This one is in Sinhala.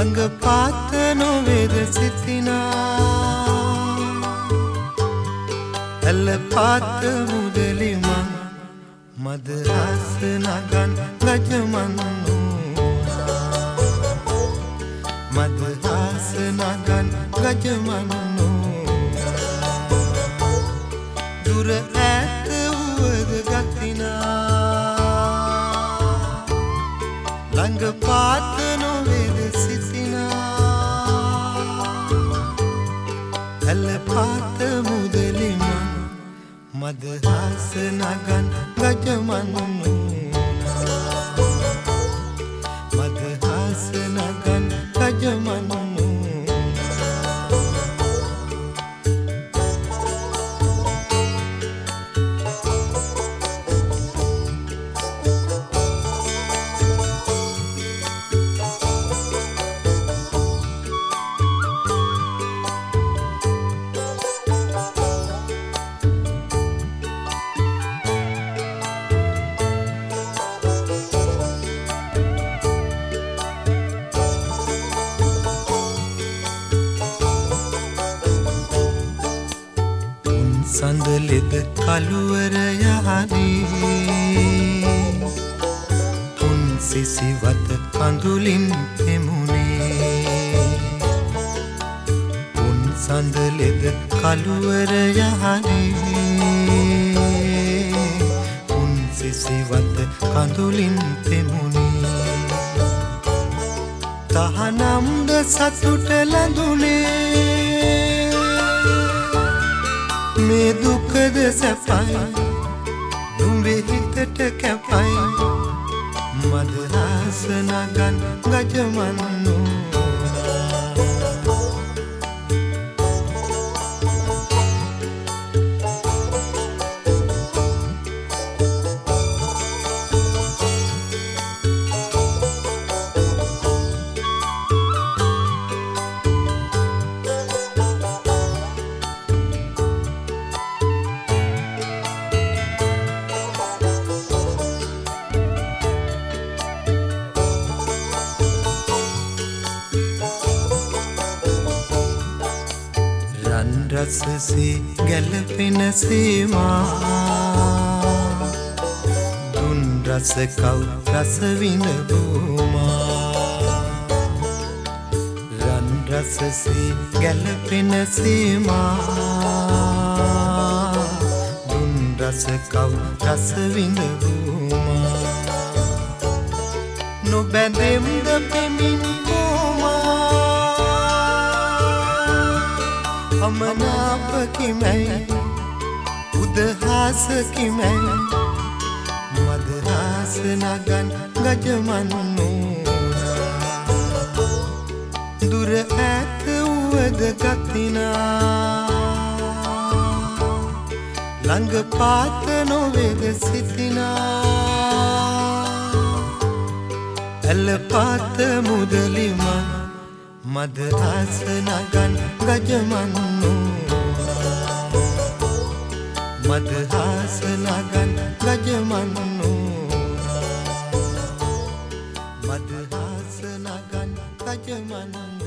ළඟ පාත නොවේද සිතිනා ඇල්ල පාත මුදලිමන් මදහස නගන් ගජමන්නු මදහස නගන් ගජමන්නු මදහස නගන් ගජමන්නු සඳලෙද කළුවර යහනේ. උන් සිසිවත කඳුලින් පෙමුණේ උන් සඳලෙද කළුවර යහනේ. උන් සිසිවත කඳුලින් පෙමුණේ තහනම්ද සතුට ලඳුනේ දුකද සැපයි? නුඹේ හිතට කැපයි? මදහස නගන් ගජමන්නු. රසසේ ගැලපෙන සේමා දුන් රස කව් රස විඳබූමා රන් රසසේ ගැලපෙන සේමා දුන් රස කව් රස විඳබූමා නොබැඳෙම්ද පෙමින් අමනාපකිමැයි උදහාසකිමැයි මදහාස නගන් ගජමන්නු දුර ඇත වුවද ගතිනා ළඟ පාත නොවේද සිතිනා ඇල්ල පාත මුදලිමන් මදහස නගන් ගජමන්නු. මදහස නගන් ගජමන්නු. මදහස නගන් ගජමන්නු.